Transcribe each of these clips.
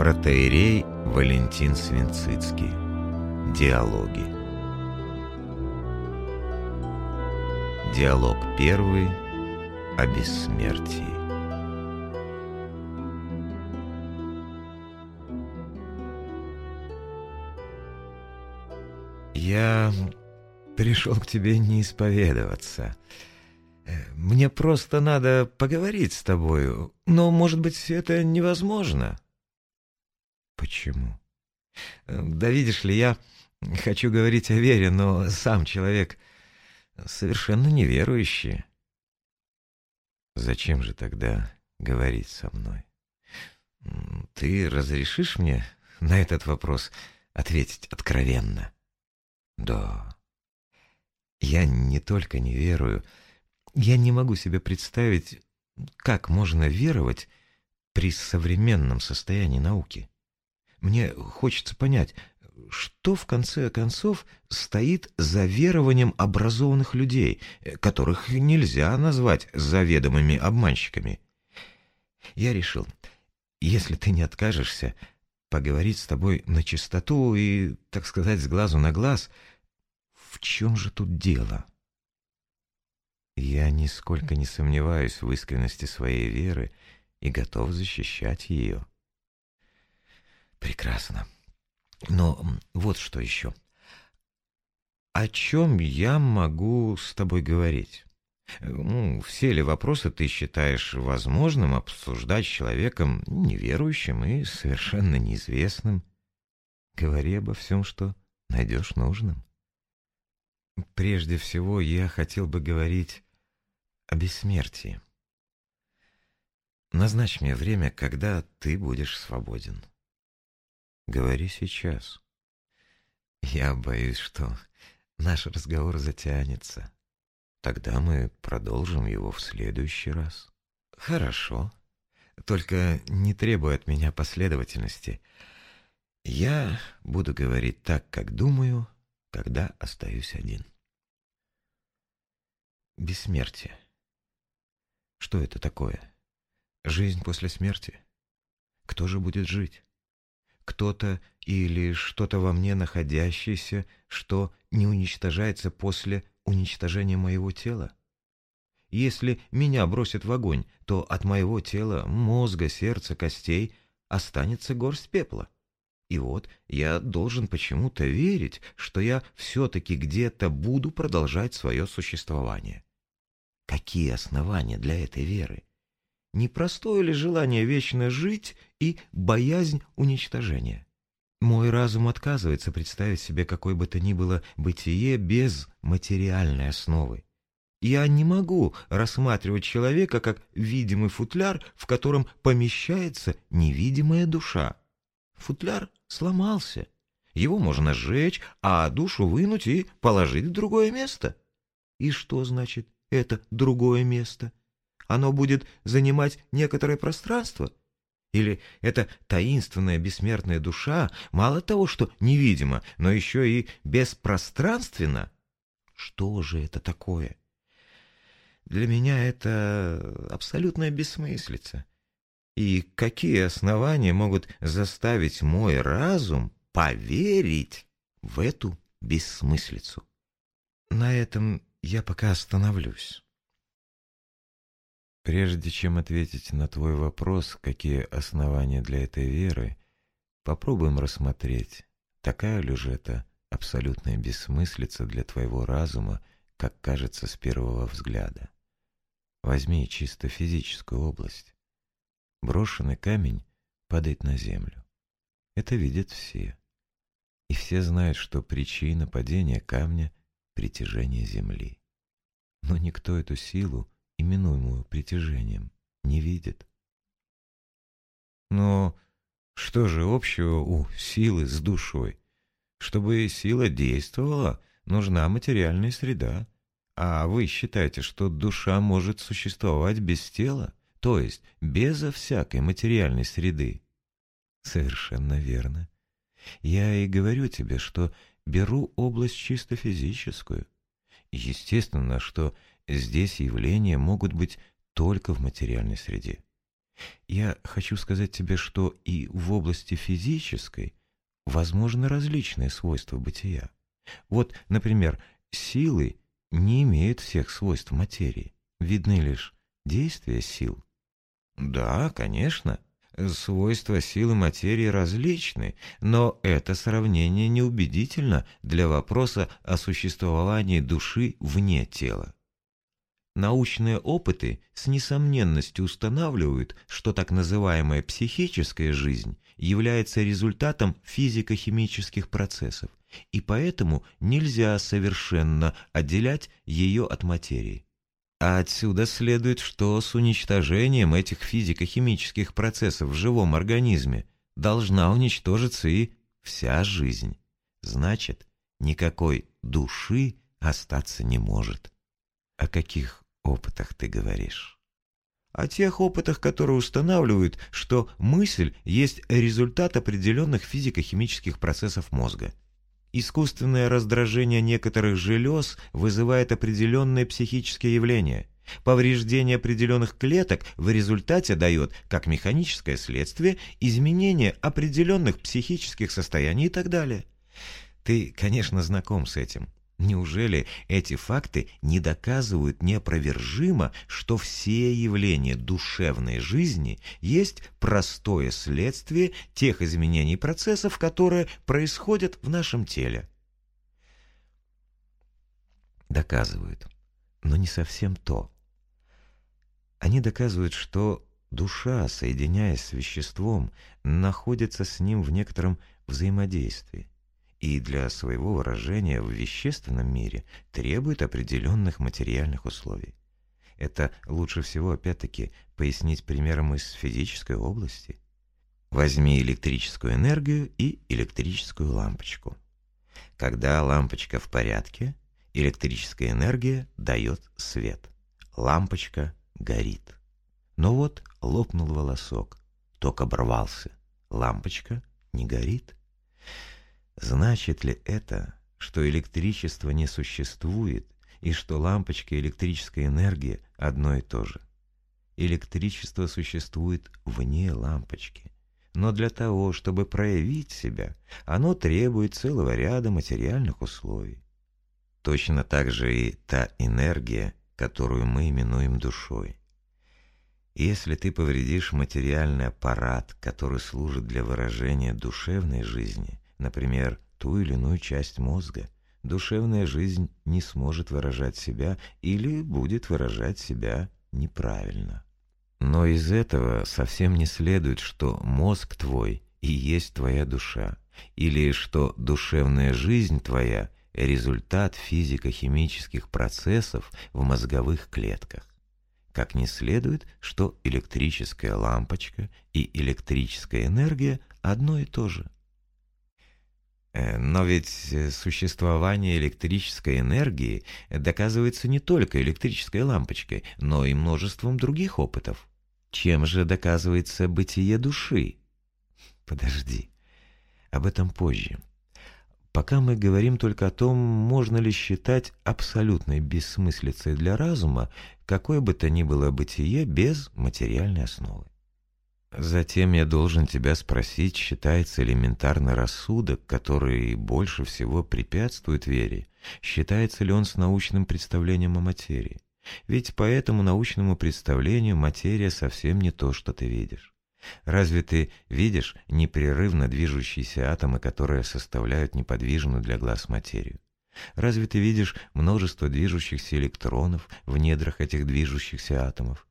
Протеерей Валентин Свинцицкий. Диалоги. Диалог первый о бессмертии. Я пришел к тебе не исповедоваться. Мне просто надо поговорить с тобою, но, может быть, это невозможно. Почему? Да видишь ли, я хочу говорить о вере, но сам человек совершенно неверующий. Зачем же тогда говорить со мной? Ты разрешишь мне на этот вопрос ответить откровенно? Да. Я не только не верую, я не могу себе представить, как можно веровать при современном состоянии науки. Мне хочется понять, что в конце концов стоит за верованием образованных людей, которых нельзя назвать заведомыми обманщиками. Я решил, если ты не откажешься поговорить с тобой на чистоту и, так сказать, с глазу на глаз, в чем же тут дело? Я нисколько не сомневаюсь в искренности своей веры и готов защищать ее. Прекрасно. Но вот что еще. О чем я могу с тобой говорить? Ну, все ли вопросы ты считаешь возможным обсуждать с человеком неверующим и совершенно неизвестным? Говори обо всем, что найдешь нужным. Прежде всего, я хотел бы говорить о бессмертии. Назначь мне время, когда ты будешь свободен. Говори сейчас. Я боюсь, что наш разговор затянется. Тогда мы продолжим его в следующий раз. Хорошо. Только не требуй от меня последовательности. Я буду говорить так, как думаю, когда остаюсь один. Бессмертие. Что это такое? Жизнь после смерти? Кто же будет жить? Кто-то или что-то во мне находящееся, что не уничтожается после уничтожения моего тела? Если меня бросят в огонь, то от моего тела, мозга, сердца, костей останется горсть пепла. И вот я должен почему-то верить, что я все-таки где-то буду продолжать свое существование. Какие основания для этой веры? Непростое ли желание вечно жить и боязнь уничтожения? Мой разум отказывается представить себе какой бы то ни было бытие без материальной основы. Я не могу рассматривать человека как видимый футляр, в котором помещается невидимая душа. Футляр сломался. Его можно сжечь, а душу вынуть и положить в другое место. И что значит это другое место? Оно будет занимать некоторое пространство? Или эта таинственная бессмертная душа мало того, что невидима, но еще и беспространственна? Что же это такое? Для меня это абсолютная бессмыслица. И какие основания могут заставить мой разум поверить в эту бессмыслицу? На этом я пока остановлюсь. Прежде чем ответить на твой вопрос, какие основания для этой веры, попробуем рассмотреть, такая ли же это абсолютная бессмыслица для твоего разума, как кажется с первого взгляда. Возьми чисто физическую область. Брошенный камень падает на землю. Это видят все. И все знают, что причина падения камня притяжение Земли. Но никто эту силу, именуемую притяжением, не видит. Но что же общего у силы с душой? Чтобы сила действовала, нужна материальная среда. А вы считаете, что душа может существовать без тела, то есть безо всякой материальной среды? Совершенно верно. Я и говорю тебе, что беру область чисто физическую. Естественно, что здесь явления могут быть только в материальной среде. Я хочу сказать тебе, что и в области физической возможны различные свойства бытия. Вот, например, силы не имеют всех свойств материи. Видны лишь действия сил. Да, конечно, свойства силы материи различны, но это сравнение неубедительно для вопроса о существовании души вне тела. Научные опыты с несомненностью устанавливают, что так называемая психическая жизнь является результатом физико-химических процессов, и поэтому нельзя совершенно отделять ее от материи. А отсюда следует, что с уничтожением этих физико-химических процессов в живом организме должна уничтожиться и вся жизнь. Значит, никакой души остаться не может. О каких опытах ты говоришь? О тех опытах, которые устанавливают, что мысль есть результат определенных физико-химических процессов мозга. Искусственное раздражение некоторых желез вызывает определенные психические явления. Повреждение определенных клеток в результате дает, как механическое следствие, изменение определенных психических состояний и так далее. Ты, конечно, знаком с этим. Неужели эти факты не доказывают неопровержимо, что все явления душевной жизни есть простое следствие тех изменений процессов, которые происходят в нашем теле? Доказывают, но не совсем то. Они доказывают, что душа, соединяясь с веществом, находится с ним в некотором взаимодействии и для своего выражения в вещественном мире требует определенных материальных условий. Это лучше всего, опять-таки, пояснить примером из физической области. Возьми электрическую энергию и электрическую лампочку. Когда лампочка в порядке, электрическая энергия дает свет. Лампочка горит. Но вот лопнул волосок, ток оборвался, лампочка не горит. Значит ли это, что электричество не существует и что лампочка и электрическая энергия одно и то же? Электричество существует вне лампочки. Но для того, чтобы проявить себя, оно требует целого ряда материальных условий. Точно так же и та энергия, которую мы именуем душой. Если ты повредишь материальный аппарат, который служит для выражения душевной жизни, например, ту или иную часть мозга, душевная жизнь не сможет выражать себя или будет выражать себя неправильно. Но из этого совсем не следует, что мозг твой и есть твоя душа, или что душевная жизнь твоя – результат физико-химических процессов в мозговых клетках. Как не следует, что электрическая лампочка и электрическая энергия одно и то же – но ведь э, существование электрической энергии доказывается не только электрической лампочкой, но и множеством других опытов. Чем же доказывается бытие души? Подожди, об этом позже. Пока мы говорим только о том, можно ли считать абсолютной бессмыслицей для разума какое бы то ни было бытие без материальной основы. Затем я должен тебя спросить, считается элементарный рассудок, который больше всего препятствует вере, считается ли он с научным представлением о материи? Ведь по этому научному представлению материя совсем не то, что ты видишь. Разве ты видишь непрерывно движущиеся атомы, которые составляют неподвижную для глаз материю? Разве ты видишь множество движущихся электронов в недрах этих движущихся атомов?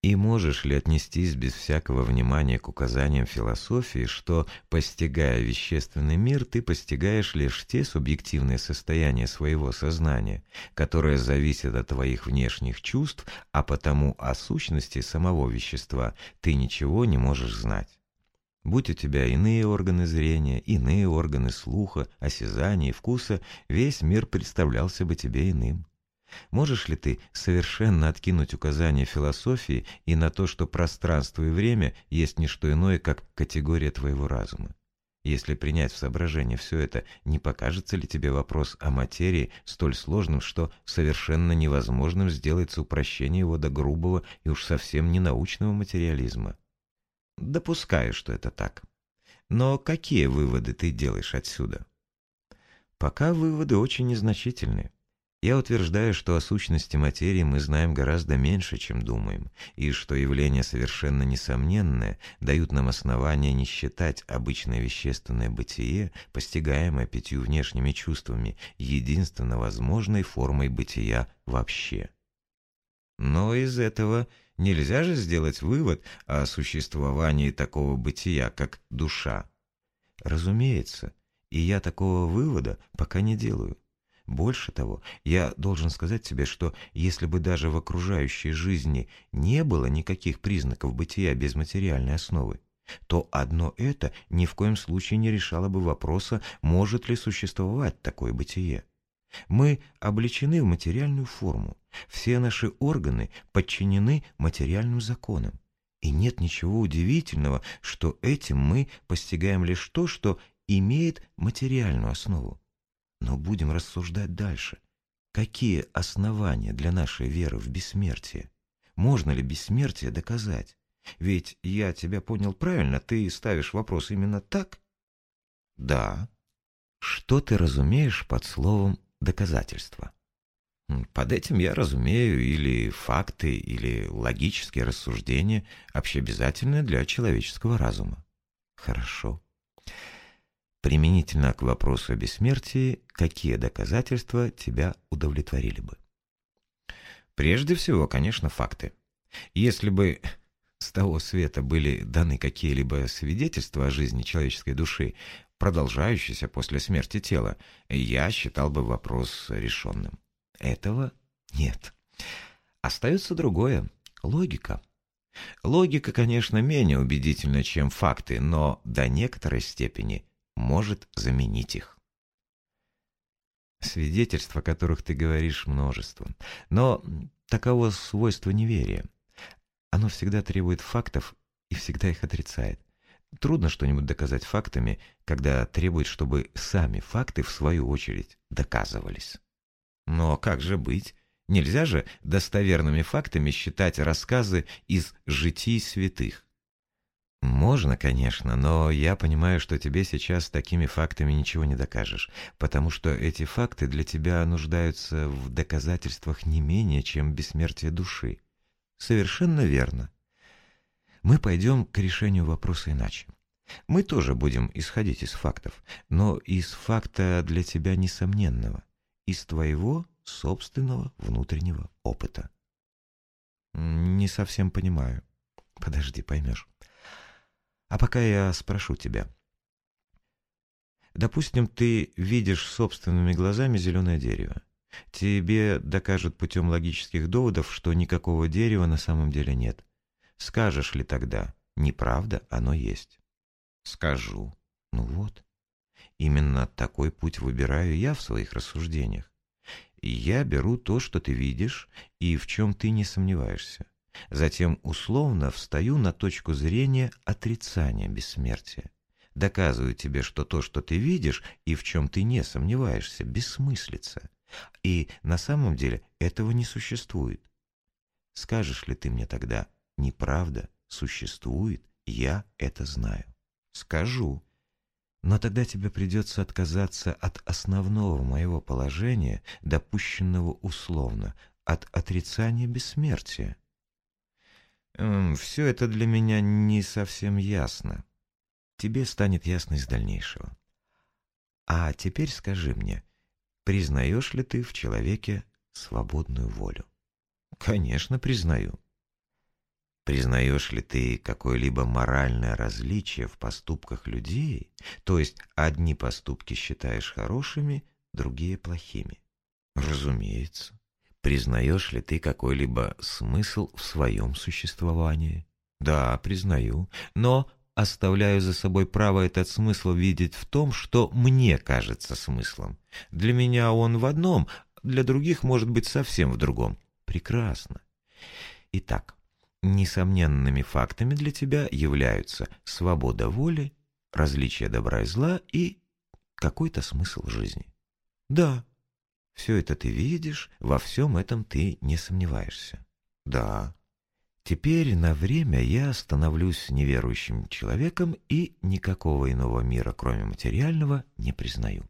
И можешь ли отнестись без всякого внимания к указаниям философии, что, постигая вещественный мир, ты постигаешь лишь те субъективные состояния своего сознания, которые зависят от твоих внешних чувств, а потому о сущности самого вещества ты ничего не можешь знать? Будь у тебя иные органы зрения, иные органы слуха, осязания и вкуса, весь мир представлялся бы тебе иным. Можешь ли ты совершенно откинуть указания философии и на то, что пространство и время есть не что иное, как категория твоего разума? Если принять в соображение все это, не покажется ли тебе вопрос о материи столь сложным, что совершенно невозможным сделается упрощение его до грубого и уж совсем ненаучного материализма? Допускаю, что это так. Но какие выводы ты делаешь отсюда? Пока выводы очень незначительные. Я утверждаю, что о сущности материи мы знаем гораздо меньше, чем думаем, и что явления совершенно несомненные дают нам основания не считать обычное вещественное бытие, постигаемое пятью внешними чувствами, единственно возможной формой бытия вообще. Но из этого нельзя же сделать вывод о существовании такого бытия, как душа. Разумеется, и я такого вывода пока не делаю. Больше того, я должен сказать тебе, что если бы даже в окружающей жизни не было никаких признаков бытия без материальной основы, то одно это ни в коем случае не решало бы вопроса, может ли существовать такое бытие. Мы облечены в материальную форму, все наши органы подчинены материальным законам. И нет ничего удивительного, что этим мы постигаем лишь то, что имеет материальную основу. Но будем рассуждать дальше. Какие основания для нашей веры в бессмертие? Можно ли бессмертие доказать? Ведь я тебя понял правильно, ты ставишь вопрос именно так? Да. Что ты разумеешь под словом «доказательство»? Под этим я разумею или факты, или логические рассуждения, общеобязательные для человеческого разума. Хорошо. Применительно к вопросу о бессмертии, какие доказательства тебя удовлетворили бы? Прежде всего, конечно, факты. Если бы с того света были даны какие-либо свидетельства о жизни человеческой души, продолжающиеся после смерти тела, я считал бы вопрос решенным. Этого нет. Остается другое — логика. Логика, конечно, менее убедительна, чем факты, но до некоторой степени может заменить их. Свидетельств, о которых ты говоришь, множество. Но таково свойство неверия. Оно всегда требует фактов и всегда их отрицает. Трудно что-нибудь доказать фактами, когда требует, чтобы сами факты, в свою очередь, доказывались. Но как же быть? Нельзя же достоверными фактами считать рассказы из житий святых. «Можно, конечно, но я понимаю, что тебе сейчас такими фактами ничего не докажешь, потому что эти факты для тебя нуждаются в доказательствах не менее, чем бессмертие души». «Совершенно верно. Мы пойдем к решению вопроса иначе. Мы тоже будем исходить из фактов, но из факта для тебя несомненного, из твоего собственного внутреннего опыта». «Не совсем понимаю. Подожди, поймешь». А пока я спрошу тебя. Допустим, ты видишь собственными глазами зеленое дерево. Тебе докажут путем логических доводов, что никакого дерева на самом деле нет. Скажешь ли тогда, неправда, оно есть? Скажу. Ну вот. Именно такой путь выбираю я в своих рассуждениях. Я беру то, что ты видишь, и в чем ты не сомневаешься. Затем условно встаю на точку зрения отрицания бессмертия. Доказываю тебе, что то, что ты видишь и в чем ты не сомневаешься, бессмыслица. И на самом деле этого не существует. Скажешь ли ты мне тогда, неправда, существует, я это знаю? Скажу. Но тогда тебе придется отказаться от основного моего положения, допущенного условно, от отрицания бессмертия. Все это для меня не совсем ясно. Тебе станет ясно из дальнейшего. А теперь скажи мне, признаешь ли ты в человеке свободную волю? Конечно, признаю. Признаешь ли ты какое-либо моральное различие в поступках людей, то есть одни поступки считаешь хорошими, другие плохими? Разумеется. Признаешь ли ты какой-либо смысл в своем существовании? Да, признаю, но оставляю за собой право этот смысл видеть в том, что мне кажется смыслом. Для меня он в одном, для других может быть совсем в другом. Прекрасно. Итак, несомненными фактами для тебя являются свобода воли различие добра и зла и какой-то смысл жизни. Да, все это ты видишь, во всем этом ты не сомневаешься. Да. Теперь на время я становлюсь неверующим человеком и никакого иного мира, кроме материального, не признаю.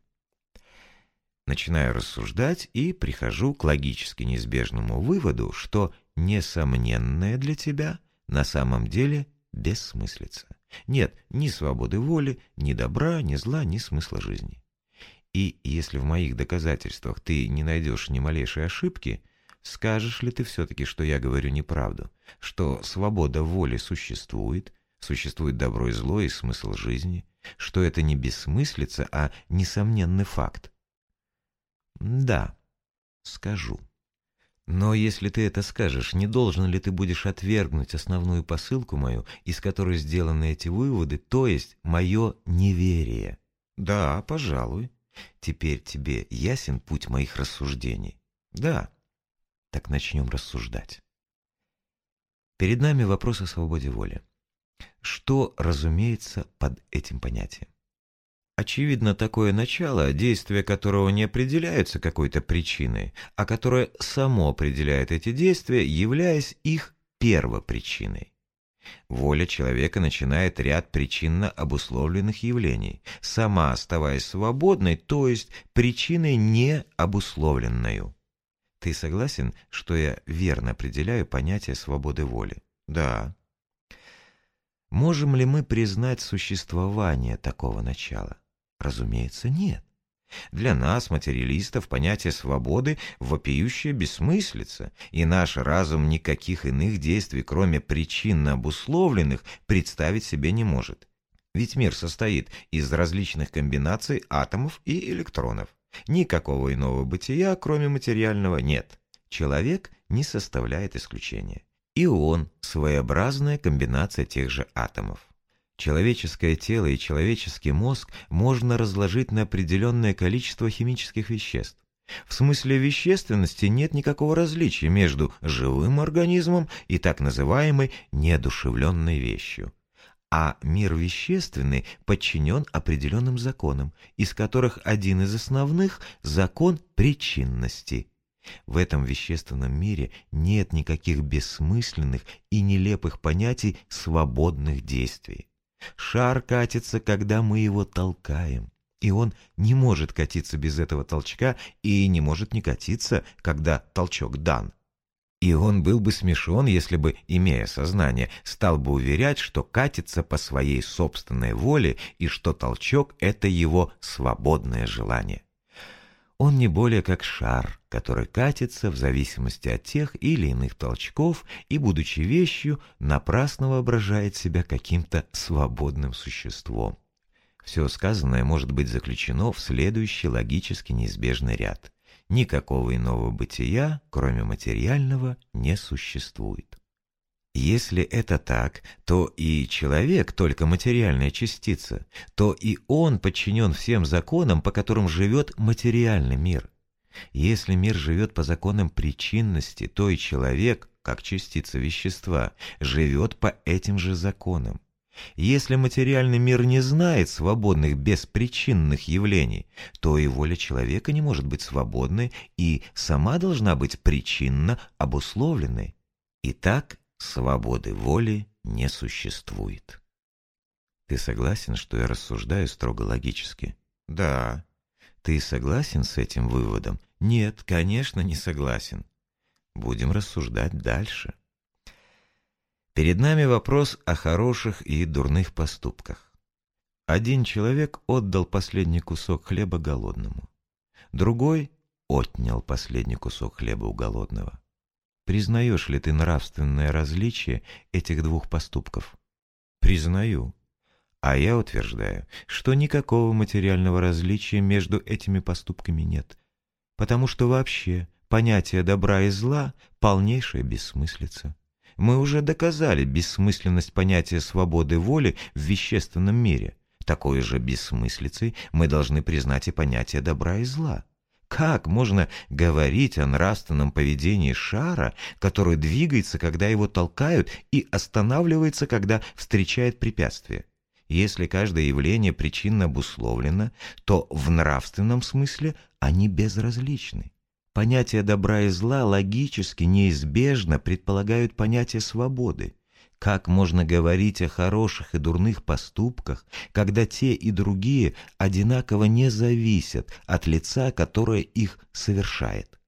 Начинаю рассуждать и прихожу к логически неизбежному выводу, что несомненное для тебя на самом деле бессмыслица. Нет ни свободы воли, ни добра, ни зла, ни смысла жизни. И если в моих доказательствах ты не найдешь ни малейшей ошибки, скажешь ли ты все-таки, что я говорю неправду, что свобода воли существует, существует добро и зло и смысл жизни, что это не бессмыслица, а несомненный факт? Да, скажу. Но если ты это скажешь, не должен ли ты будешь отвергнуть основную посылку мою, из которой сделаны эти выводы, то есть мое неверие? Да, пожалуй. Теперь тебе ясен путь моих рассуждений? Да. Так начнем рассуждать. Перед нами вопрос о свободе воли. Что разумеется под этим понятием? Очевидно, такое начало, действия которого не определяются какой-то причиной, а которое само определяет эти действия, являясь их первопричиной. Воля человека начинает ряд причинно обусловленных явлений, сама оставаясь свободной, то есть причиной не обусловленную. Ты согласен, что я верно определяю понятие свободы воли? Да. Можем ли мы признать существование такого начала? Разумеется, нет. Для нас, материалистов, понятие свободы – вопиющая бессмыслица, и наш разум никаких иных действий, кроме причинно обусловленных, представить себе не может. Ведь мир состоит из различных комбинаций атомов и электронов. Никакого иного бытия, кроме материального, нет. Человек не составляет исключения. И он – своеобразная комбинация тех же атомов. Человеческое тело и человеческий мозг можно разложить на определенное количество химических веществ. В смысле вещественности нет никакого различия между живым организмом и так называемой неодушевленной вещью. А мир вещественный подчинен определенным законам, из которых один из основных – закон причинности. В этом вещественном мире нет никаких бессмысленных и нелепых понятий свободных действий. Шар катится, когда мы его толкаем. И он не может катиться без этого толчка и не может не катиться, когда толчок дан. И он был бы смешон, если бы, имея сознание, стал бы уверять, что катится по своей собственной воле и что толчок — это его свободное желание. Он не более как шар, который катится в зависимости от тех или иных толчков и, будучи вещью, напрасно воображает себя каким-то свободным существом. Все сказанное может быть заключено в следующий логически неизбежный ряд. Никакого иного бытия, кроме материального, не существует. Если это так, то и человек только материальная частица, то и он подчинен всем законам, по которым живет материальный мир. Если мир живет по законам причинности, то и человек, как частица вещества, живет по этим же законам. Если материальный мир не знает свободных беспричинных явлений, то и воля человека не может быть свободной и сама должна быть причинно обусловленной. Итак, свободы воли не существует. Ты согласен, что я рассуждаю строго логически? Да. Ты согласен с этим выводом? Нет, конечно, не согласен. Будем рассуждать дальше. Перед нами вопрос о хороших и дурных поступках. Один человек отдал последний кусок хлеба голодному. Другой отнял последний кусок хлеба у голодного. Признаешь ли ты нравственное различие этих двух поступков? Признаю. А я утверждаю, что никакого материального различия между этими поступками нет, потому что вообще понятие добра и зла — полнейшая бессмыслица. Мы уже доказали бессмысленность понятия свободы воли в вещественном мире. Такой же бессмыслицей мы должны признать и понятие добра и зла. Как можно говорить о нравственном поведении шара, который двигается, когда его толкают, и останавливается, когда встречает препятствие? Если каждое явление причинно обусловлено, то в нравственном смысле они безразличны. Понятия добра и зла логически неизбежно предполагают понятие свободы. Как можно говорить о хороших и дурных поступках, когда те и другие одинаково не зависят от лица, которое их совершает?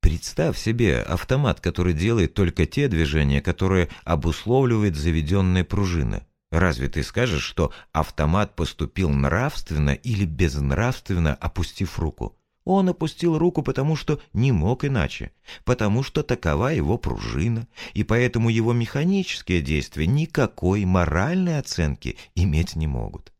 Представь себе автомат, который делает только те движения, которые обусловливает заведенная пружина. Разве ты скажешь, что автомат поступил нравственно или безнравственно, опустив руку? Он опустил руку, потому что не мог иначе, потому что такова его пружина, и поэтому его механические действия никакой моральной оценки иметь не могут.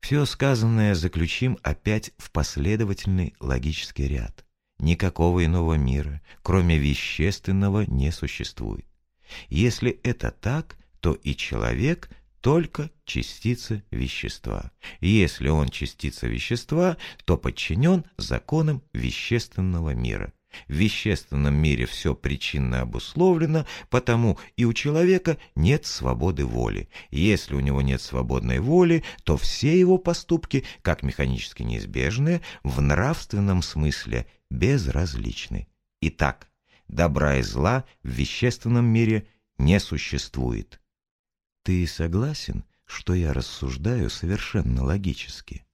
Все сказанное заключим опять в последовательный логический ряд. Никакого иного мира, кроме вещественного, не существует. Если это так, то и человек только частица вещества. Если он частица вещества, то подчинен законам вещественного мира. В вещественном мире все причинно обусловлено, потому и у человека нет свободы воли. Если у него нет свободной воли, то все его поступки, как механически неизбежные, в нравственном смысле безразличны. Итак, добра и зла в вещественном мире не существует. Ты согласен, что я рассуждаю совершенно логически?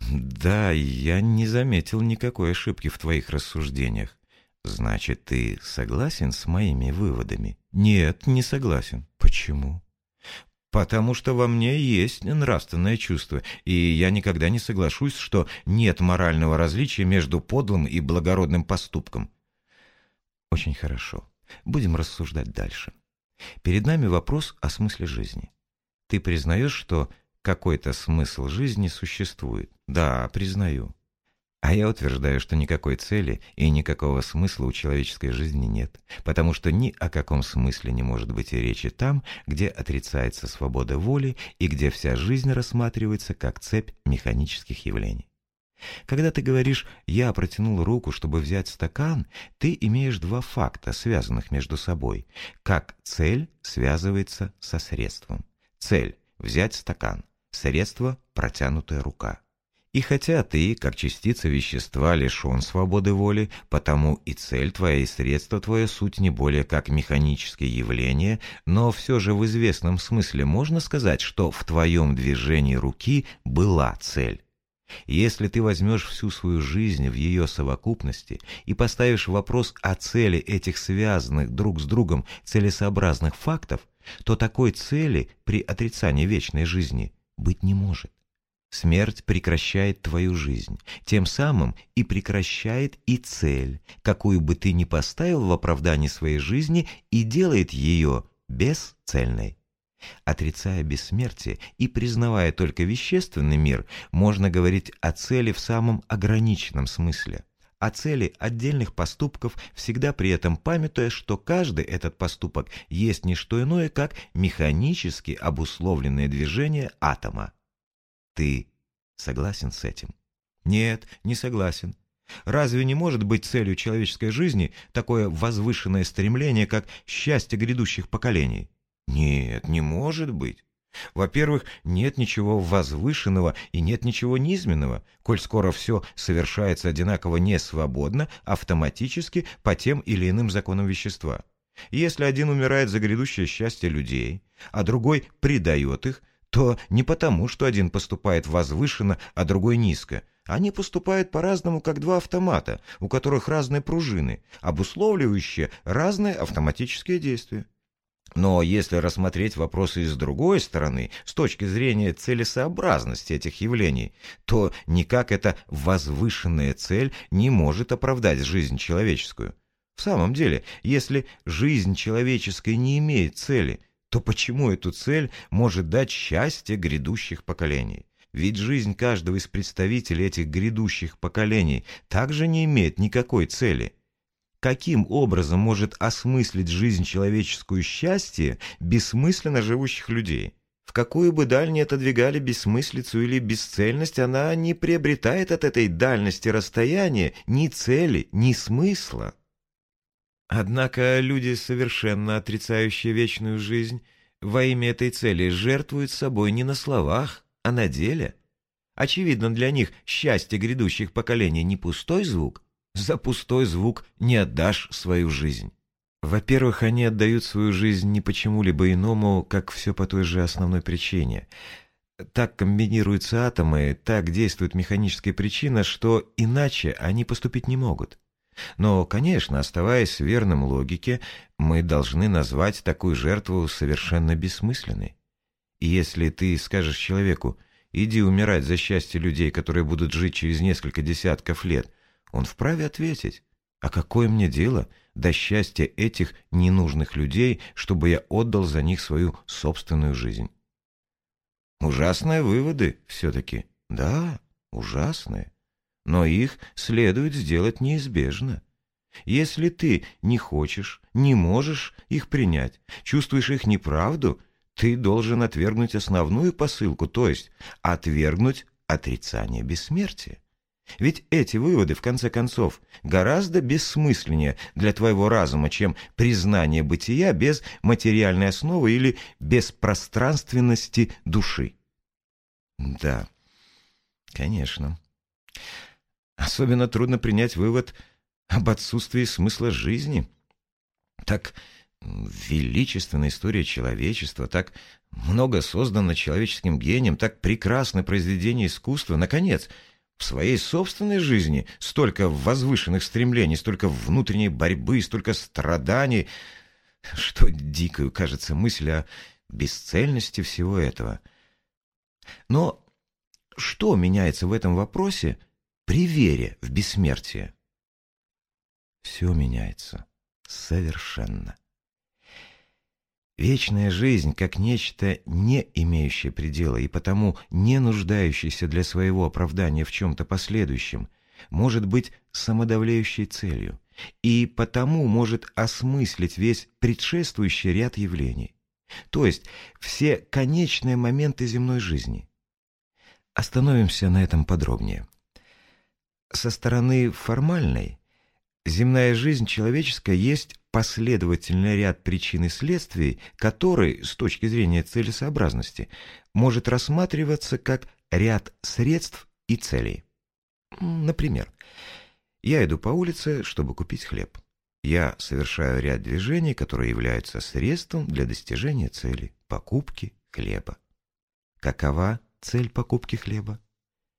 Да, я не заметил никакой ошибки в твоих рассуждениях. Значит, ты согласен с моими выводами? Нет, не согласен. Почему? Потому что во мне есть нравственное чувство, и я никогда не соглашусь, что нет морального различия между подлым и благородным поступком. Очень хорошо. Будем рассуждать дальше. Перед нами вопрос о смысле жизни. Ты признаешь, что какой-то смысл жизни существует? Да, признаю. А я утверждаю, что никакой цели и никакого смысла у человеческой жизни нет, потому что ни о каком смысле не может быть и речи там, где отрицается свобода воли и где вся жизнь рассматривается как цепь механических явлений. Когда ты говоришь «я протянул руку, чтобы взять стакан», ты имеешь два факта, связанных между собой. Как цель связывается со средством. Цель – взять стакан. Средство – протянутая рука. И хотя ты, как частица вещества, лишен свободы воли, потому и цель твоя, и средство твое суть не более как механические явления, но все же в известном смысле можно сказать, что в твоем движении руки была цель. Если ты возьмешь всю свою жизнь в ее совокупности и поставишь вопрос о цели этих связанных друг с другом целесообразных фактов, то такой цели при отрицании вечной жизни быть не может. Смерть прекращает твою жизнь, тем самым и прекращает и цель, какую бы ты ни поставил в оправдании своей жизни, и делает ее бесцельной. Отрицая бессмертие и признавая только вещественный мир, можно говорить о цели в самом ограниченном смысле. О цели отдельных поступков, всегда при этом памятуя, что каждый этот поступок есть не что иное, как механически обусловленное движение атома. Ты согласен с этим? Нет, не согласен. Разве не может быть целью человеческой жизни такое возвышенное стремление, как счастье грядущих поколений? Нет, не может быть. Во-первых, нет ничего возвышенного и нет ничего низменного, коль скоро все совершается одинаково несвободно, автоматически по тем или иным законам вещества. Если один умирает за грядущее счастье людей, а другой предает их, то не потому, что один поступает возвышенно, а другой низко. Они поступают по-разному, как два автомата, у которых разные пружины, обусловливающие разные автоматические действия. Но если рассмотреть вопросы с другой стороны, с точки зрения целесообразности этих явлений, то никак эта возвышенная цель не может оправдать жизнь человеческую. В самом деле, если жизнь человеческая не имеет цели, то почему эту цель может дать счастье грядущих поколений? Ведь жизнь каждого из представителей этих грядущих поколений также не имеет никакой цели – каким образом может осмыслить жизнь человеческую счастье бессмысленно живущих людей. В какую бы даль ни отодвигали бессмыслицу или бесцельность, она не приобретает от этой дальности расстояния ни цели, ни смысла. Однако люди, совершенно отрицающие вечную жизнь, во имя этой цели жертвуют собой не на словах, а на деле. Очевидно, для них счастье грядущих поколений не пустой звук. За пустой звук не отдашь свою жизнь. Во-первых, они отдают свою жизнь не почему-либо иному, как все по той же основной причине. Так комбинируются атомы, так действует механическая причина, что иначе они поступить не могут. Но, конечно, оставаясь верным логике, мы должны назвать такую жертву совершенно бессмысленной. И если ты скажешь человеку «иди умирать за счастье людей, которые будут жить через несколько десятков лет», он вправе ответить «а какое мне дело до счастья этих ненужных людей, чтобы я отдал за них свою собственную жизнь?» Ужасные выводы все-таки. Да, ужасные но их следует сделать неизбежно. Если ты не хочешь, не можешь их принять, чувствуешь их неправду, ты должен отвергнуть основную посылку, то есть отвергнуть отрицание бессмертия. Ведь эти выводы, в конце концов, гораздо бессмысленнее для твоего разума, чем признание бытия без материальной основы или без пространственности души. Да, конечно. Особенно трудно принять вывод об отсутствии смысла жизни. Так величественная история человечества, так много создано человеческим гением, так прекрасное произведение искусства. Наконец, в своей собственной жизни столько возвышенных стремлений, столько внутренней борьбы, столько страданий, что дикою кажется мысль о бесцельности всего этого. Но что меняется в этом вопросе при вере в бессмертие. Все меняется совершенно. Вечная жизнь, как нечто не имеющее предела и потому не нуждающееся для своего оправдания в чем-то последующем, может быть самодавляющей целью и потому может осмыслить весь предшествующий ряд явлений, то есть все конечные моменты земной жизни. Остановимся на этом подробнее. Со стороны формальной, земная жизнь человеческая есть последовательный ряд причин и следствий, который, с точки зрения целесообразности, может рассматриваться как ряд средств и целей. Например, я иду по улице, чтобы купить хлеб. Я совершаю ряд движений, которые являются средством для достижения цели – покупки хлеба. Какова цель покупки хлеба?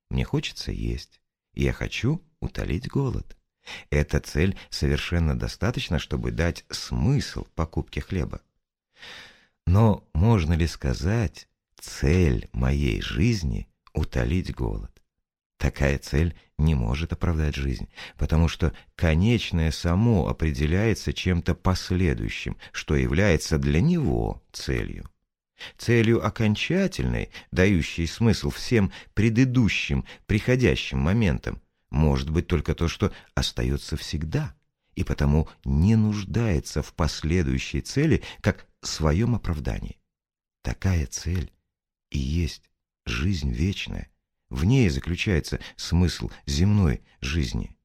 Мне хочется есть. Я хочу утолить голод. Эта цель совершенно достаточно, чтобы дать смысл покупке хлеба. Но можно ли сказать, цель моей жизни – утолить голод? Такая цель не может оправдать жизнь, потому что конечное само определяется чем-то последующим, что является для него целью. Целью окончательной, дающей смысл всем предыдущим, приходящим моментам, может быть только то, что остается всегда, и потому не нуждается в последующей цели, как своем оправдании. Такая цель и есть жизнь вечная. В ней заключается смысл земной жизни.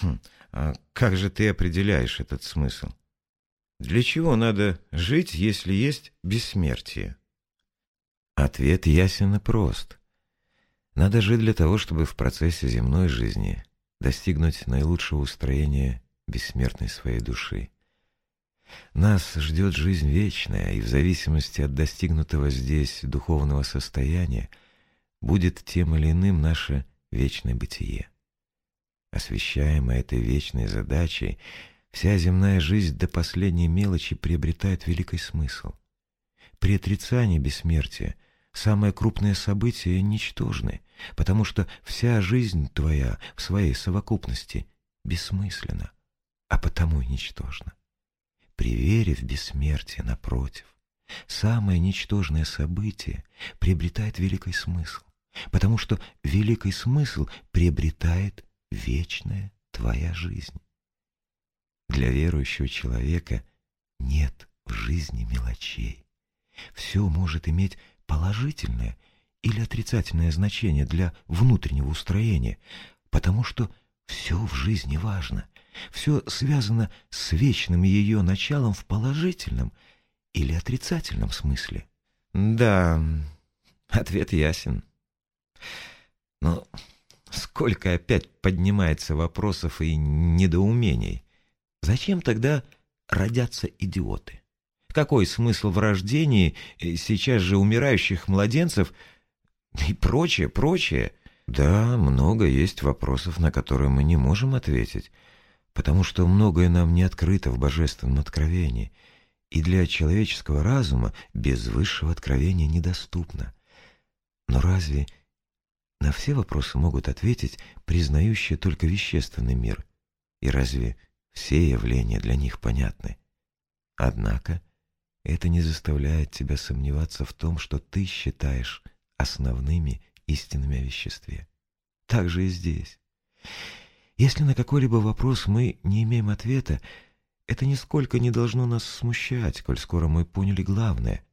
Хм, а как же ты определяешь этот смысл? Для чего надо жить, если есть бессмертие? Ответ ясен и прост. Надо жить для того, чтобы в процессе земной жизни достигнуть наилучшего устроения бессмертной своей души. Нас ждет жизнь вечная, и в зависимости от достигнутого здесь духовного состояния будет тем или иным наше вечное бытие. Освещаемое этой вечной задачей, Вся земная жизнь до последней мелочи приобретает великий смысл. При отрицании бессмертия самые крупные события ничтожны, потому что вся жизнь твоя в своей совокупности бессмысленна, а потому и ничтожна. При вере в бессмертие, напротив, самое ничтожное событие приобретает великий смысл, потому что великий смысл приобретает вечная твоя жизнь. Для верующего человека нет в жизни мелочей. Все может иметь положительное или отрицательное значение для внутреннего устроения, потому что все в жизни важно, все связано с вечным ее началом в положительном или отрицательном смысле? Да, ответ ясен. Но сколько опять поднимается вопросов и недоумений. Зачем тогда родятся идиоты? Какой смысл в рождении э, сейчас же умирающих младенцев и прочее, прочее? Да, много есть вопросов, на которые мы не можем ответить, потому что многое нам не открыто в божественном откровении, и для человеческого разума без высшего откровения недоступно. Но разве на все вопросы могут ответить признающие только вещественный мир? И разве все явления для них понятны? Однако это не заставляет тебя сомневаться в том, что ты считаешь основными истинами о веществе. Так же и здесь. Если на какой-либо вопрос мы не имеем ответа, это нисколько не должно нас смущать, коль скоро мы поняли главное,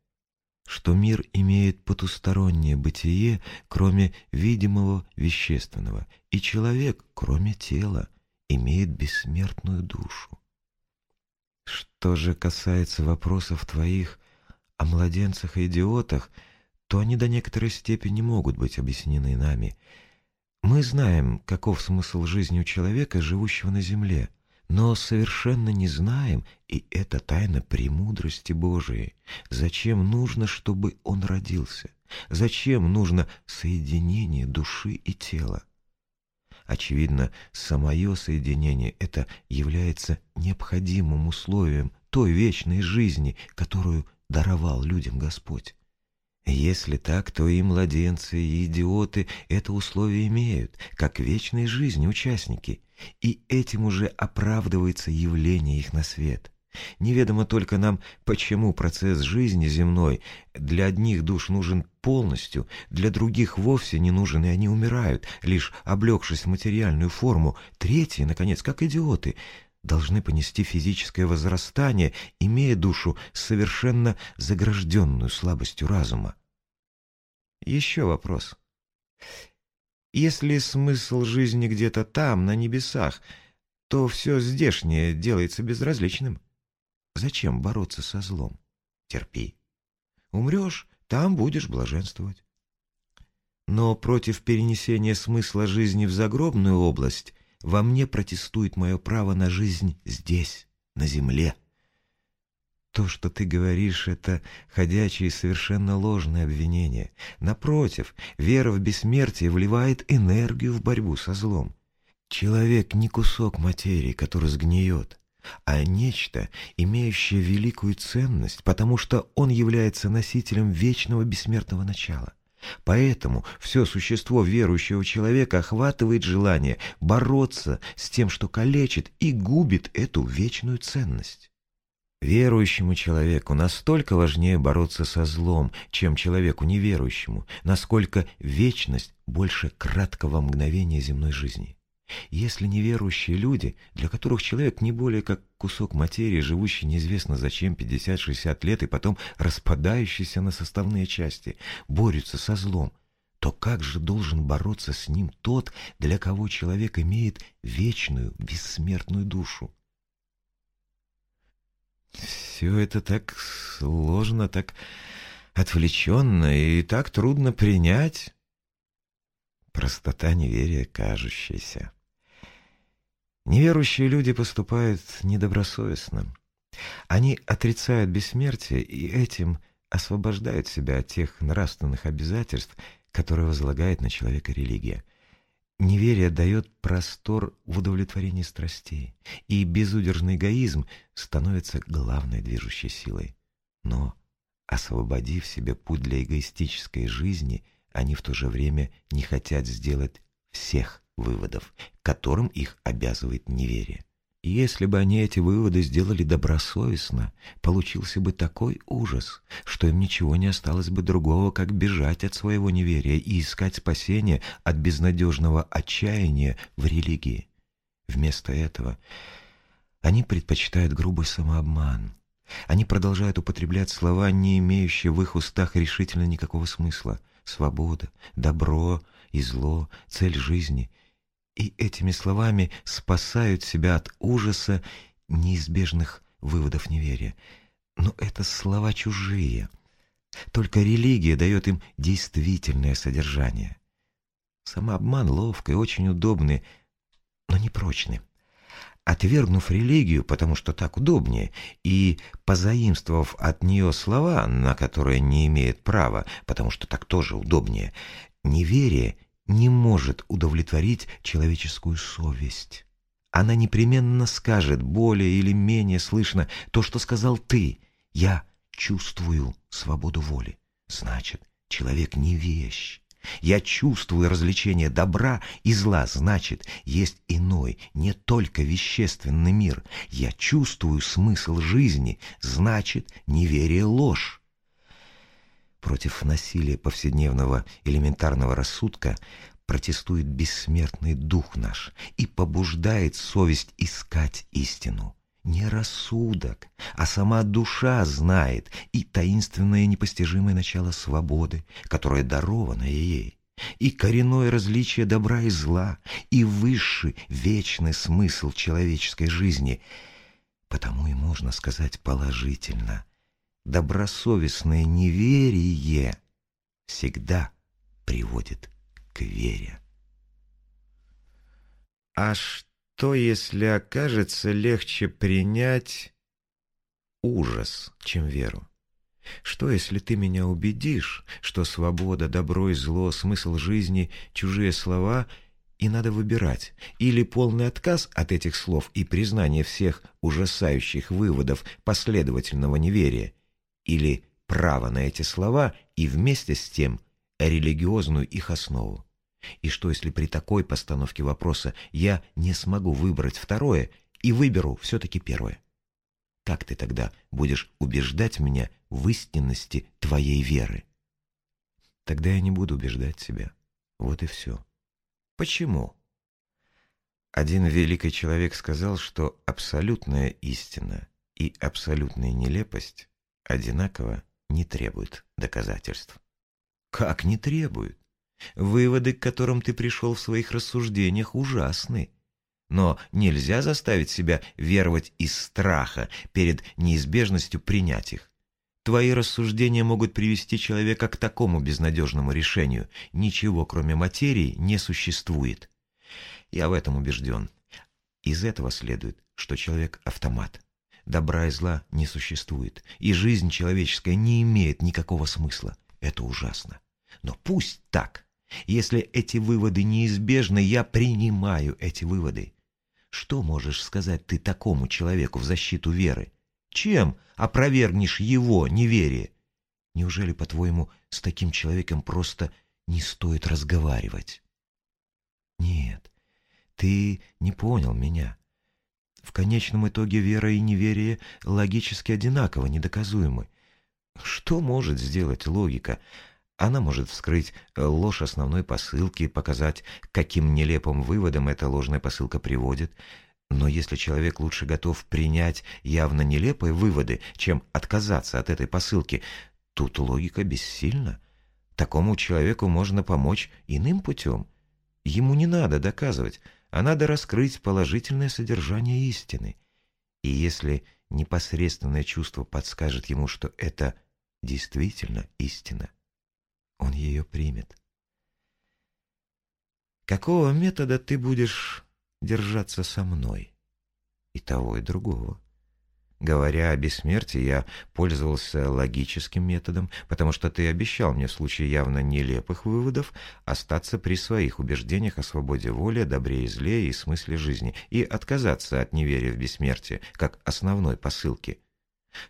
что мир имеет потустороннее бытие, кроме видимого вещественного, и человек, кроме тела, имеет бессмертную душу. Что же касается вопросов твоих о младенцах и идиотах, то они до некоторой степени могут быть объяснены нами. Мы знаем, каков смысл жизни у человека, живущего на земле, но совершенно не знаем, и это тайна премудрости Божией, зачем нужно, чтобы он родился, зачем нужно соединение души и тела. Очевидно, самое соединение это является необходимым условием той вечной жизни, которую даровал людям Господь. Если так, то и младенцы, и идиоты это условие имеют, как вечной жизни участники, и этим уже оправдывается явление их на свет. Неведомо только нам, почему процесс жизни земной для одних душ нужен полностью, для других вовсе не нужен, и они умирают, лишь облегшись в материальную форму. Третьи, наконец, как идиоты, должны понести физическое возрастание, имея душу совершенно загражденную слабостью разума. Еще вопрос. Если смысл жизни где-то там, на небесах, то все здешнее делается безразличным. Зачем бороться со злом? Терпи. Умрешь, там будешь блаженствовать. Но против перенесения смысла жизни в загробную область во мне протестует мое право на жизнь здесь, на земле. То, что ты говоришь, это ходячие и совершенно ложные обвинения. Напротив, вера в бессмертие вливает энергию в борьбу со злом. Человек не кусок материи, который сгниет, а нечто, имеющее великую ценность, потому что он является носителем вечного бессмертного начала. Поэтому все существо верующего человека охватывает желание бороться с тем, что калечит и губит эту вечную ценность. Верующему человеку настолько важнее бороться со злом, чем человеку неверующему, насколько вечность больше краткого мгновения земной жизни. Если неверующие люди, для которых человек не более как кусок материи, живущий неизвестно зачем 50-60 лет и потом распадающийся на составные части, борются со злом, то как же должен бороться с ним тот, для кого человек имеет вечную, бессмертную душу? Все это так сложно, так отвлеченно и так трудно принять. Простота неверия кажущаяся. Неверующие люди поступают недобросовестно. Они отрицают бессмертие и этим освобождают себя от тех нравственных обязательств, которые возлагает на человека религия. Неверие дает простор в удовлетворении страстей, и безудержный эгоизм становится главной движущей силой. Но, освободив себе путь для эгоистической жизни, они в то же время не хотят сделать всех выводов, которым их обязывает неверие. Если бы они эти выводы сделали добросовестно, получился бы такой ужас, что им ничего не осталось бы другого, как бежать от своего неверия и искать спасения от безнадежного отчаяния в религии. Вместо этого они предпочитают грубый самообман. Они продолжают употреблять слова, не имеющие в их устах решительно никакого смысла. Свобода, добро и зло, цель жизни — и этими словами спасают себя от ужаса неизбежных выводов неверия. Но это слова чужие. Только религия дает им действительное содержание. Самообман ловкий, очень удобный, но непрочный. Отвергнув религию, потому что так удобнее, и позаимствовав от нее слова, на которые не имеет права, потому что так тоже удобнее, неверие не может удовлетворить человеческую совесть. Она непременно скажет, более или менее слышно, то, что сказал ты. Я чувствую свободу воли. Значит, человек не вещь. Я чувствую развлечение добра и зла, значит, есть иной, не только вещественный мир. Я чувствую смысл жизни, значит, неверие — ложь. Против насилия повседневного элементарного рассудка протестует бессмертный дух наш и побуждает совесть искать истину. Не рассудок, а сама душа знает и таинственное непостижимое начало свободы, которое даровано ей, и коренное различие добра и зла, и высший вечный смысл человеческой жизни. Потому и можно сказать положительно, добросовестное неверие всегда приводит к вере. А что, если окажется легче принять ужас, чем веру? Что, если ты меня убедишь, что свобода, добро и зло, смысл жизни, чужие слова — и надо выбирать, или полный отказ от этих слов и признание всех ужасающих выводов последовательного неверия, или право на эти слова и вместе с тем религиозную их основу. И что, если при такой постановке вопроса я не смогу выбрать второе и выберу все-таки первое? Как ты тогда будешь убеждать меня в истинности твоей веры? Тогда я не буду убеждать себя. Вот и все. Почему? Один великий человек сказал, что абсолютная истина и абсолютная нелепость одинаково не требуют доказательств. Как не требуют? Выводы, к которым ты пришел в своих рассуждениях, ужасны. Но нельзя заставить себя веровать из страха перед неизбежностью принять их. Твои рассуждения могут привести человека к такому безнадежному решению. Ничего, кроме материи, не существует. Я в этом убежден. Из этого следует, что человек — автомат. Добра и зла не существует, и жизнь человеческая не имеет никакого смысла. Это ужасно. Но пусть так. Если эти выводы неизбежны, я принимаю эти выводы. Что можешь сказать ты такому человеку в защиту веры? Чем опровергнешь его неверие? Неужели, по-твоему, с таким человеком просто не стоит разговаривать? Нет, ты не понял меня. В конечном итоге вера и неверие логически одинаково недоказуемы. Что может сделать логика? Она может вскрыть э, ложь основной посылки, показать, каким нелепым выводом эта ложная посылка приводит. Но если человек лучше готов принять явно нелепые выводы, чем отказаться от этой посылки, тут логика бессильна. Такому человеку можно помочь иным путем. Ему не надо доказывать, а надо раскрыть положительное содержание истины. И если непосредственное чувство подскажет ему, что это действительно истина, он ее примет. Какого метода ты будешь держаться со мной? И того, и другого. Говоря о бессмертии, я пользовался логическим методом, потому что ты обещал мне в случае явно нелепых выводов остаться при своих убеждениях о свободе воли, добре и зле и смысле жизни, и отказаться от неверия в бессмертие, как основной посылки.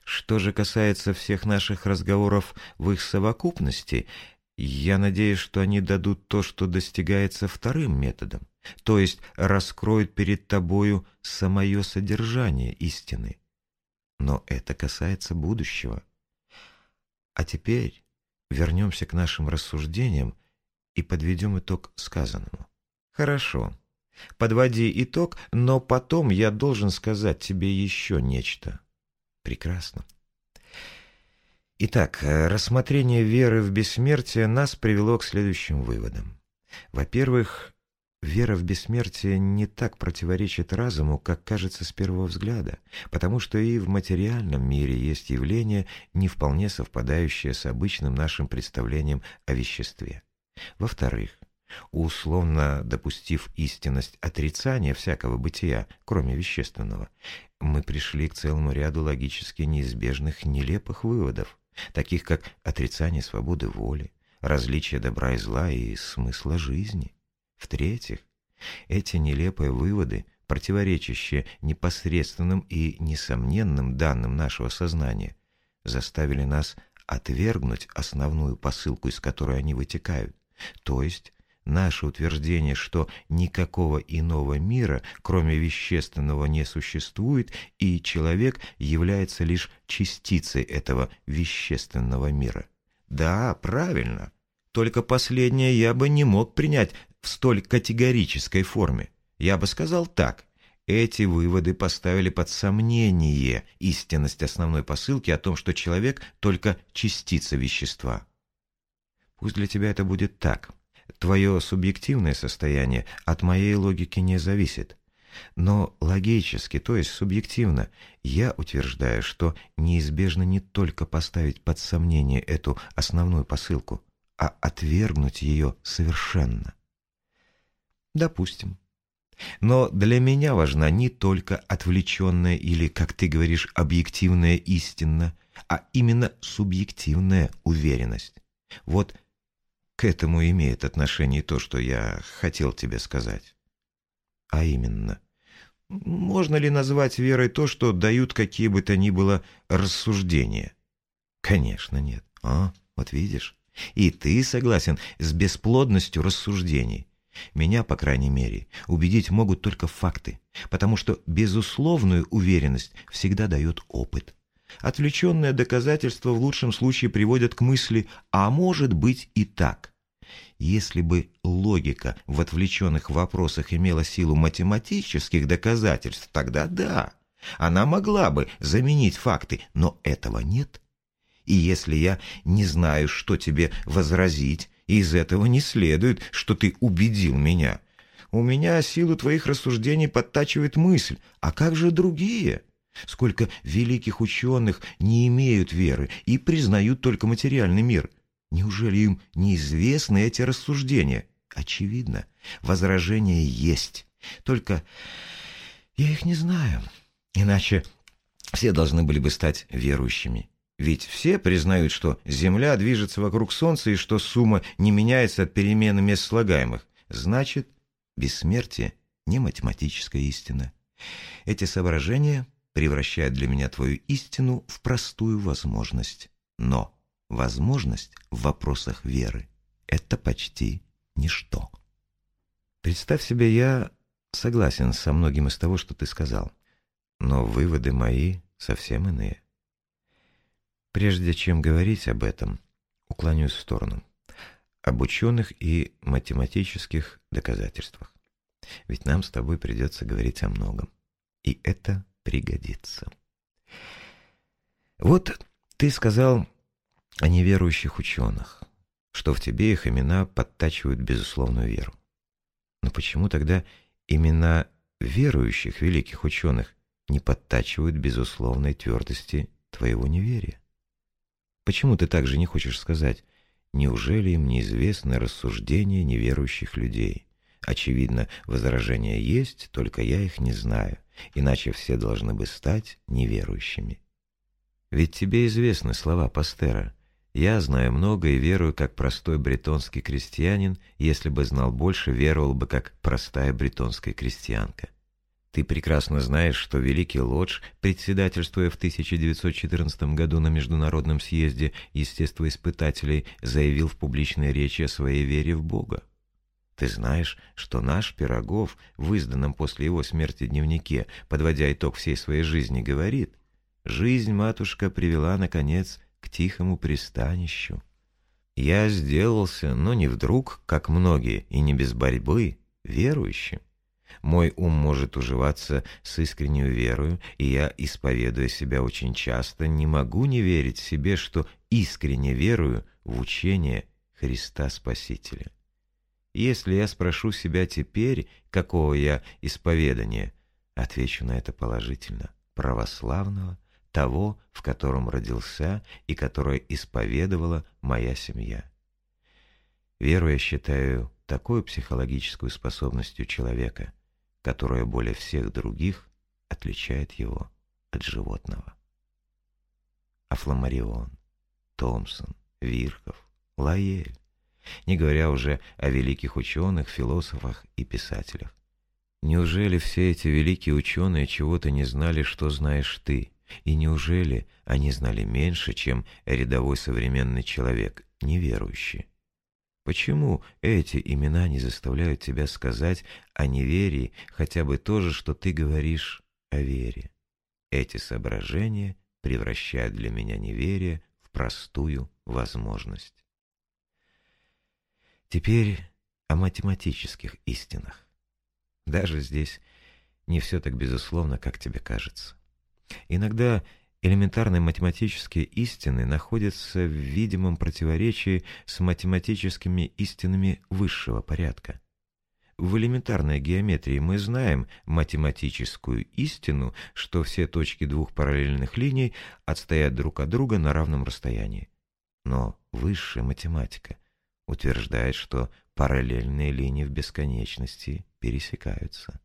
Что же касается всех наших разговоров в их совокупности, я надеюсь, что они дадут то, что достигается вторым методом, то есть раскроют перед тобою самое содержание истины. Но это касается будущего. А теперь вернемся к нашим рассуждениям и подведем итог сказанному. Хорошо. Подводи итог, но потом я должен сказать тебе еще нечто. Прекрасно. Итак, э, рассмотрение веры в бессмертие нас привело к следующим выводам. Во-первых, Вера в бессмертие не так противоречит разуму, как кажется с первого взгляда, потому что и в материальном мире есть явления, не вполне совпадающие с обычным нашим представлением о веществе. Во-вторых, условно допустив истинность отрицания всякого бытия, кроме вещественного, мы пришли к целому ряду логически неизбежных нелепых выводов, таких как отрицание свободы воли, различие добра и зла и смысла жизни. В-третьих, эти нелепые выводы, противоречащие непосредственным и несомненным данным нашего сознания, заставили нас отвергнуть основную посылку, из которой они вытекают, то есть наше утверждение, что никакого иного мира, кроме вещественного, не существует, и человек является лишь частицей этого вещественного мира. Да, правильно. Только последнее я бы не мог принять в столь категорической форме. Я бы сказал так. Эти выводы поставили под сомнение истинность основной посылки о том, что человек только частица вещества. Пусть для тебя это будет так. Твое субъективное состояние от моей логики не зависит. Но логически, то есть субъективно, я утверждаю, что неизбежно не только поставить под сомнение эту основную посылку, а отвергнуть ее совершенно. Допустим. Но для меня важна не только отвлеченная или, как ты говоришь, объективная истина, а именно субъективная уверенность. Вот к этому имеет отношение то, что я хотел тебе сказать. А именно, можно ли назвать верой то, что дают какие бы то ни было рассуждения? Конечно, нет. А, вот видишь. И ты согласен с бесплодностью рассуждений. Меня, по крайней мере, убедить могут только факты, потому что безусловную уверенность всегда дает опыт. Отвлеченные доказательства в лучшем случае приводят к мысли «а может быть и так». Если бы логика в отвлеченных вопросах имела силу математических доказательств, тогда да, она могла бы заменить факты, но этого нет. И если я не знаю, что тебе возразить, из этого не следует, что ты убедил меня. У меня силу твоих рассуждений подтачивает мысль, а как же другие? Сколько великих ученых не имеют веры и признают только материальный мир. Неужели им неизвестны эти рассуждения? Очевидно, возражения есть. Только я их не знаю. Иначе все должны были бы стать верующими. Ведь все признают, что Земля движется вокруг Солнца и что сумма не меняется от перемены мест слагаемых. Значит, бессмертие не математическая истина. Эти соображения превращают для меня твою истину в простую возможность. Но возможность в вопросах веры – это почти ничто. Представь себе, я согласен со многим из того, что ты сказал. Но выводы мои совсем иные. Прежде чем говорить об этом, уклонюсь в сторону. Об ученых и математических доказательствах. Ведь нам с тобой придется говорить о многом. И это пригодится. Вот ты сказал о неверующих ученых, что в тебе их имена подтачивают безусловную веру. Но почему тогда имена верующих великих ученых не подтачивают безусловной твердости твоего неверия? Почему ты также не хочешь сказать, неужели им неизвестны рассуждения неверующих людей? Очевидно, возражения есть, только я их не знаю, иначе все должны бы стать неверующими. Ведь тебе известны слова Пастера. Я знаю много и верую, как простой бретонский крестьянин, если бы знал больше, веровал бы, как простая бретонская крестьянка. Ты прекрасно знаешь, что Великий Лодж, председательствуя в 1914 году на Международном съезде естествоиспытателей, заявил в публичной речи о своей вере в Бога. Ты знаешь, что наш Пирогов в изданном после его смерти дневнике, подводя итог всей своей жизни, говорит, «Жизнь, матушка, привела, наконец, к тихому пристанищу. Я сделался, но не вдруг, как многие, и не без борьбы, верующим. Мой ум может уживаться с искренней верою, и я, исповедуя себя очень часто, не могу не верить себе, что искренне верую в учение Христа Спасителя. Если я спрошу себя теперь, какого я исповедания, отвечу на это положительно. Православного, того, в котором родился и которое исповедовала моя семья. Веру я считаю такой психологическую способностью человека, которая более всех других отличает его от животного. А Фламарион, Томпсон, Вирхов, Лаэль, не говоря уже о великих ученых, философах и писателях. Неужели все эти великие ученые чего-то не знали, что знаешь ты? И неужели они знали меньше, чем рядовой современный человек, неверующий? Почему эти имена не заставляют тебя сказать о неверии хотя бы то же, что ты говоришь о вере? Эти соображения превращают для меня неверие в простую возможность. Теперь о математических истинах. Даже здесь не все так безусловно, как тебе кажется. Иногда элементарные математические истины находятся в видимом противоречии с математическими истинами высшего порядка. В элементарной геометрии мы знаем математическую истину, что все точки двух параллельных линий отстоят друг от друга на равном расстоянии. Но высшая математика утверждает, что параллельные линии в бесконечности пересекаются.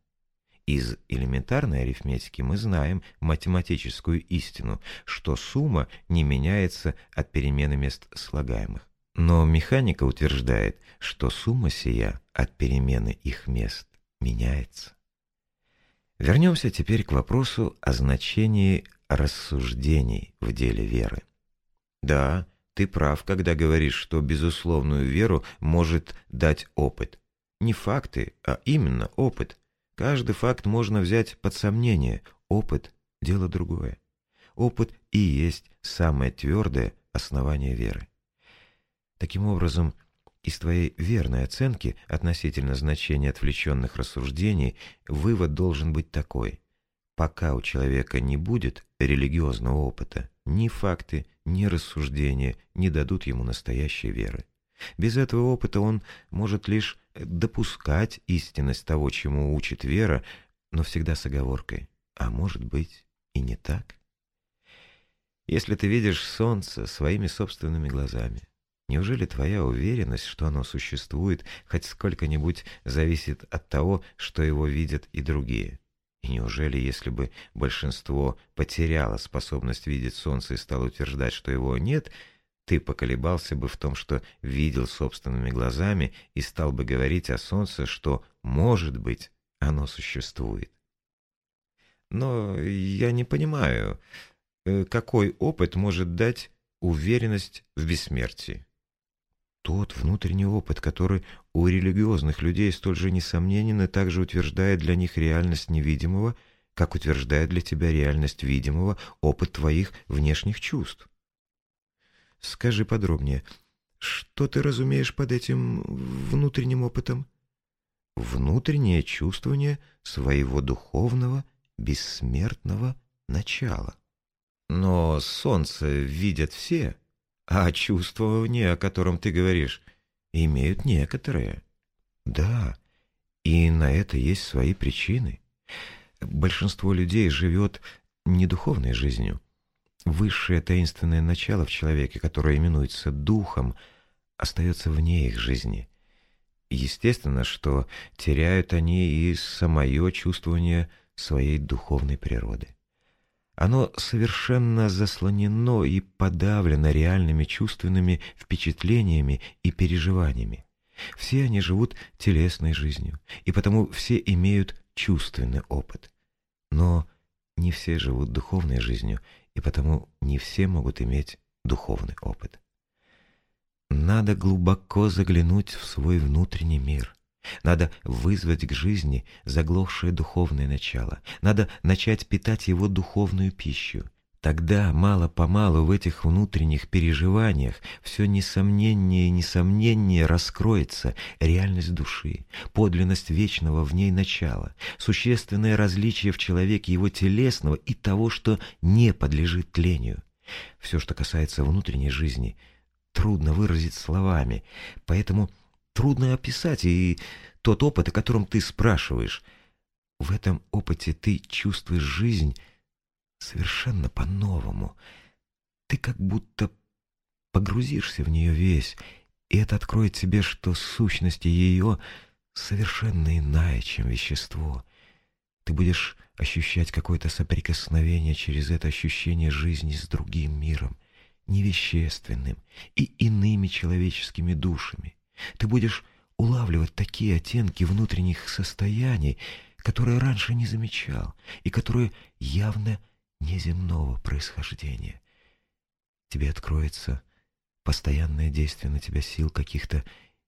Из элементарной арифметики мы знаем математическую истину, что сумма не меняется от перемены мест слагаемых. Но механика утверждает, что сумма сия от перемены их мест меняется. Вернемся теперь к вопросу о значении рассуждений в деле веры. Да, ты прав, когда говоришь, что безусловную веру может дать опыт. Не факты, а именно опыт – Каждый факт можно взять под сомнение, опыт – дело другое. Опыт и есть самое твердое основание веры. Таким образом, из твоей верной оценки относительно значения отвлеченных рассуждений вывод должен быть такой. Пока у человека не будет религиозного опыта, ни факты, ни рассуждения не дадут ему настоящей веры. Без этого опыта он может лишь допускать истинность того, чему учит вера, но всегда с оговоркой. А может быть и не так? Если ты видишь солнце своими собственными глазами, неужели твоя уверенность, что оно существует, хоть сколько-нибудь зависит от того, что его видят и другие? И неужели, если бы большинство потеряло способность видеть солнце и стало утверждать, что его нет – ты поколебался бы в том, что видел собственными глазами и стал бы говорить о солнце, что, может быть, оно существует. Но я не понимаю, э, какой опыт может дать уверенность в бессмертии? Тот внутренний опыт, который у религиозных людей столь же несомненен и также утверждает для них реальность невидимого, как утверждает для тебя реальность видимого опыт твоих внешних чувств. Скажи подробнее, что ты разумеешь под этим внутренним опытом? Внутреннее чувствование своего духовного, бессмертного начала. Но солнце видят все, а чувствование, о котором ты говоришь, имеют некоторые. Да, и на это есть свои причины. Большинство людей живет не духовной жизнью, Высшее таинственное начало в человеке, которое именуется духом, остается вне их жизни. Естественно, что теряют они и самое чувствование своей духовной природы. Оно совершенно заслонено и подавлено реальными чувственными впечатлениями и переживаниями. Все они живут телесной жизнью, и потому все имеют чувственный опыт. Но не все живут духовной жизнью, и потому не все могут иметь духовный опыт. Надо глубоко заглянуть в свой внутренний мир. Надо вызвать к жизни заглохшее духовное начало. Надо начать питать его духовную пищу. Тогда мало-помалу в этих внутренних переживаниях все несомненнее и несомненнее раскроется реальность души, подлинность вечного в ней начала, существенное различие в человеке его телесного и того, что не подлежит тлению. Все, что касается внутренней жизни, трудно выразить словами, поэтому трудно описать, и тот опыт, о котором ты спрашиваешь, в этом опыте ты чувствуешь жизнь совершенно по-новому. Ты как будто погрузишься в нее весь, и это откроет тебе, что сущность ее совершенно иная, чем вещество. Ты будешь ощущать какое-то соприкосновение через это ощущение жизни с другим миром, невещественным и иными человеческими душами. Ты будешь улавливать такие оттенки внутренних состояний, которые раньше не замечал и которые явно неземного происхождения. Тебе откроется постоянное действие на тебя сил каких-то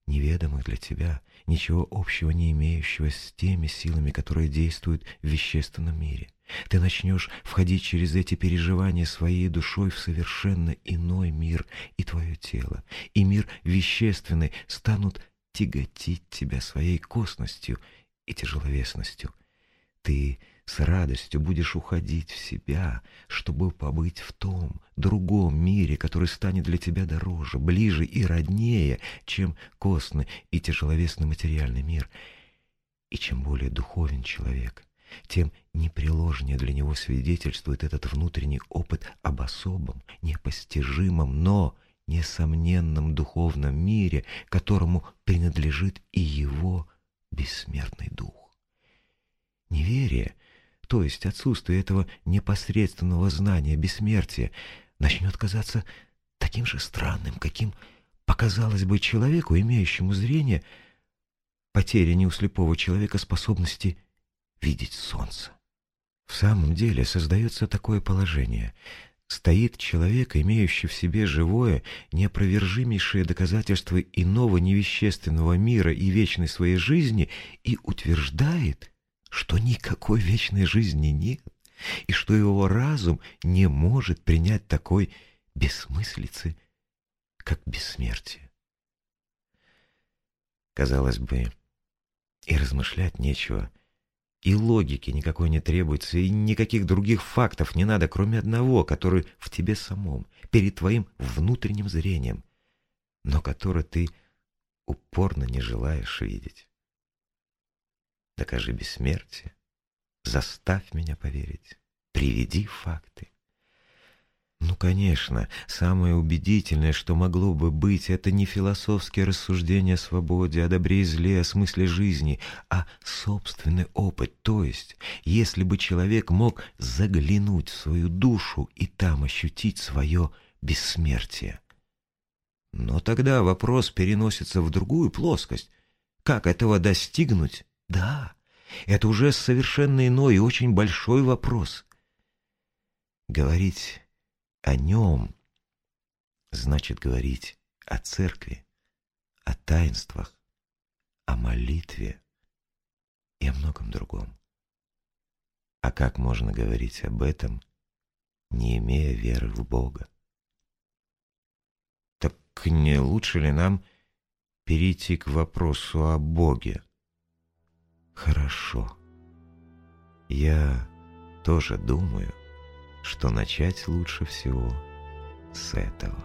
неведомых для тебя, ничего общего не имеющего с теми силами, которые действуют в вещественном мире. Ты начнешь входить через эти переживания своей душой в совершенно иной мир, и твое тело, и мир вещественный станут тяготить тебя своей косностью и тяжеловесностью. Ты с радостью будешь уходить в себя, чтобы побыть в том, другом мире, который станет для тебя дороже, ближе и роднее, чем костный и тяжеловесный материальный мир. И чем более духовен человек, тем непреложнее для него свидетельствует этот внутренний опыт об особом, непостижимом, но несомненном духовном мире, которому принадлежит и его бессмертный дух. Неверие — то есть отсутствие этого непосредственного знания бессмертия, начнет казаться таким же странным, каким показалось бы человеку, имеющему зрение, потеря не у слепого человека способности видеть солнце. В самом деле создается такое положение. Стоит человек, имеющий в себе живое, неопровержимейшее доказательство иного невещественного мира и вечной своей жизни и утверждает, что никакой вечной жизни нет, и что его разум не может принять такой бессмыслицы, как бессмертие. Казалось бы, и размышлять нечего, и логики никакой не требуется, и никаких других фактов не надо, кроме одного, который в тебе самом, перед твоим внутренним зрением, но который ты упорно не желаешь видеть. Докажи бессмертие. Заставь меня поверить. Приведи факты. Ну, конечно, самое убедительное, что могло бы быть, это не философские рассуждения о свободе, о добре и зле, о смысле жизни, а собственный опыт. То есть, если бы человек мог заглянуть в свою душу и там ощутить свое бессмертие. Но тогда вопрос переносится в другую плоскость. Как этого достигнуть? Да, это уже совершенно иной и очень большой вопрос. Говорить о нем значит говорить о церкви, о таинствах, о молитве и о многом другом. А как можно говорить об этом, не имея веры в Бога? Так не лучше ли нам перейти к вопросу о Боге? Хорошо. Я тоже думаю, что начать лучше всего с этого.